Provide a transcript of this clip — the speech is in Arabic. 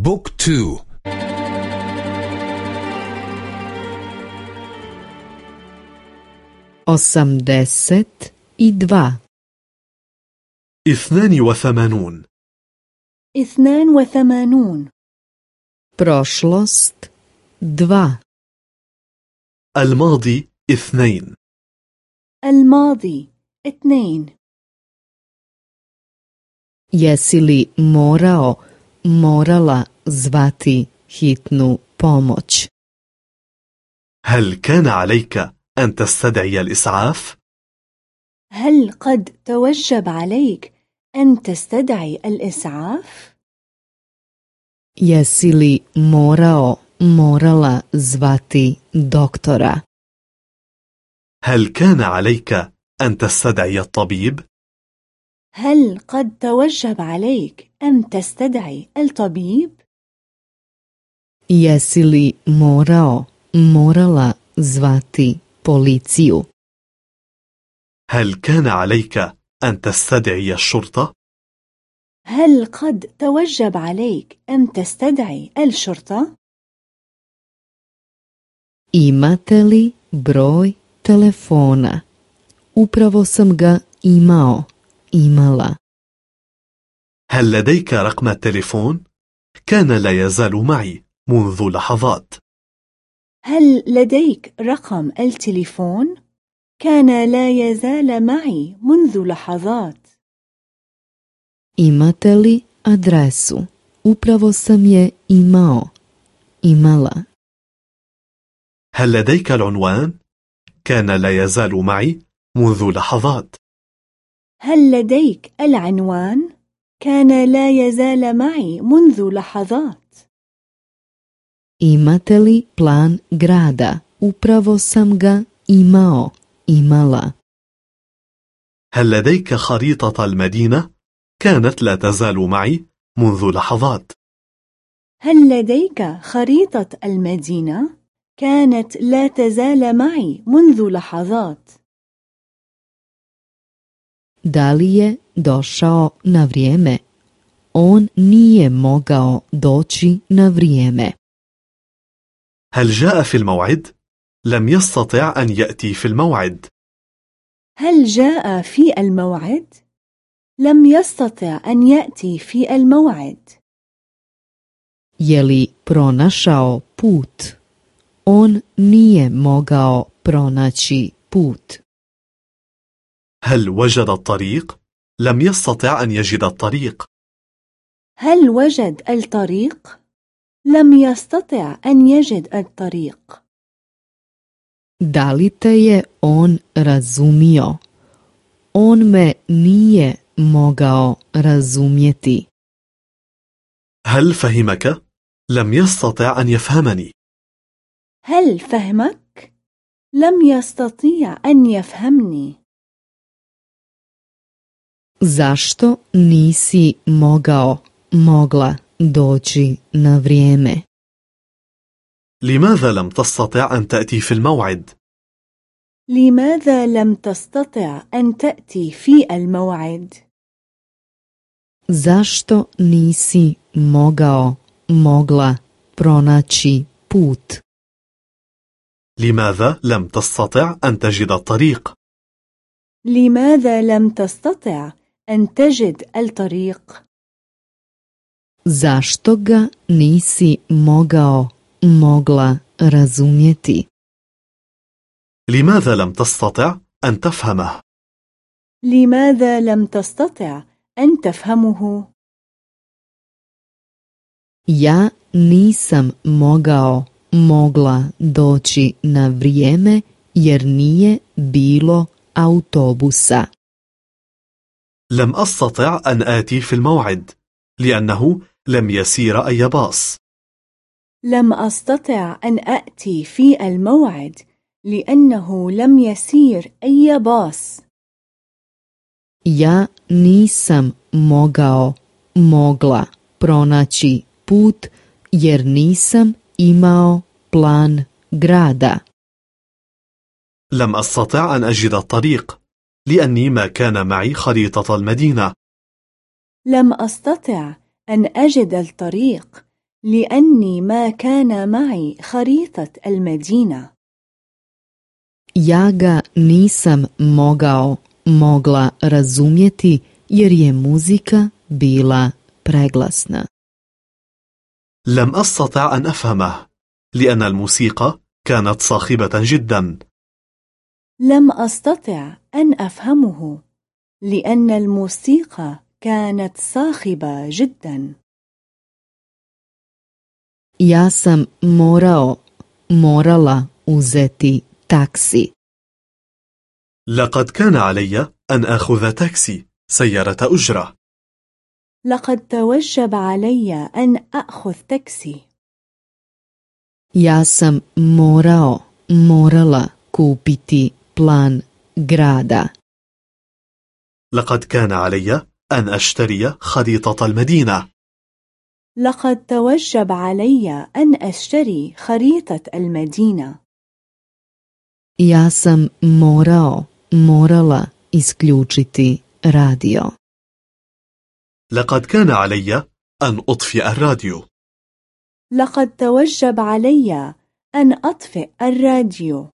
بوك تو. i dva اثنان وثمانون. اثنان وثمانون. Prošlost dva. الماضي اثنين. الماضي اثنين. Jesi li morao, morala zvati hitnu pomoć? هل كان عليك أن تستدعي الإسعاف؟ هل قد توجب عليك أن تستدعي الإسعاف؟ Jesi li morao, morala zvati doktora? هل كان عليك أن تستدعي الطبيب؟ هل قد توجب عليك أن تستدعي الطبيب؟ Jesi li morao, morala zvati policiju? هل كان عليك أن تستدعي الشرطة؟ هل قد توجب عليك أن تستدعي الشرطة؟ Imate li broj telefona? Upravo sam ga imao, imala. هل لديك رقم التليفون؟ كان لا يزال معي منذ لحظات هل لديك رقم التليفون؟ كان لا يزال معي منذ لحظات Imate li adresu? Upravo sam je imao, imala. هل لديك العنوان؟ كان لا يزال معي منذ لحظات هل لديك العنوان؟ كان لا يزال معي منذ لحظات Imate li plan grada? Upravo sam ga imao, imala. هل لديك خريطة المدينة؟ كانت لا تزال معي منذ لحظات هل لديك خريطة المدينة؟ كانت لا تزال معي منذ لحظات Da li je došao na vrijeme? On nije mogao doći na vrijeme. هل جاء في الموعد؟ لم يستطع أن يأتي في الموعد هل جاء في الموعد؟ لم يستطع أن يأتي في الموعد Je li pronašao put? On nije mogao pronaći put. هل وجد الطريق؟ لم يستطع أن يجد الطريق هل وجد الطريق؟ لم يستطع أن يجد الطريق Da li te je on razumio? On me nije mogao razumjeti. هل فهمك؟ لم يستطع أن يفهمني هل فهمك؟ لم يستطيع أن يفهمني Zašto nisi mogao, mogla doći na vrijeme? لماذا لم تستطع أن تأتي في الموعد؟ لماذا لم تستطع أن تأتي في الموعد؟ Zašto nisi mogao, mogla pronaći put? لماذا لم تستطع أن تجد الطريق؟ لماذا لم تستطع أن تجد الطريق؟ Zašto ga nisi mogao, mogla razumjeti? لماذا لم تستطع أن تفهمه؟ لماذا لم تستطع أن تفهمه؟ Ja nisam mogao, mogla doći na vrijeme jer nije bilo autobusa. لم أستطع أن آتي في الموعد لأنه لم يسير أي باص. لم أستطع أن أأتي في الموعد لأنه لم يسير أي باص. Ja nisam mogao, mogla pronaći put jer nisam imao plan grada. لم أستطع أن أجد الطريق. لأني ما كان معي خريطة المدينة لم أستطع أن أجد الطريق لأني ما كان معي خريطة المدينة. Ja ga nisam mogao, mogla razumjeti jer je muzika bila preglasna. لم أستطع أن أفهمه لأن الموسيقى كانت صاخبة جدا لم أستطع أن أفهمه لأن الموسيقى كانت صاخبة جدا. Ja sam morao, morala uzeti taksi. لقد كان علي أن أخذ تاكسي سيارة أجرة. لقد توجب علي أن أخذ تاكسي. Ja sam morao, morala kupiti plan grada. لقد كان علي أن أشتري خريطة المدينة لقد توجب علي أن أشتري خريطة المدينة. Ja sam morao, morala isključiti radio. لقد كان علي أن أطفئ الراديو لقد توجب علي أن أطفئ الراديو.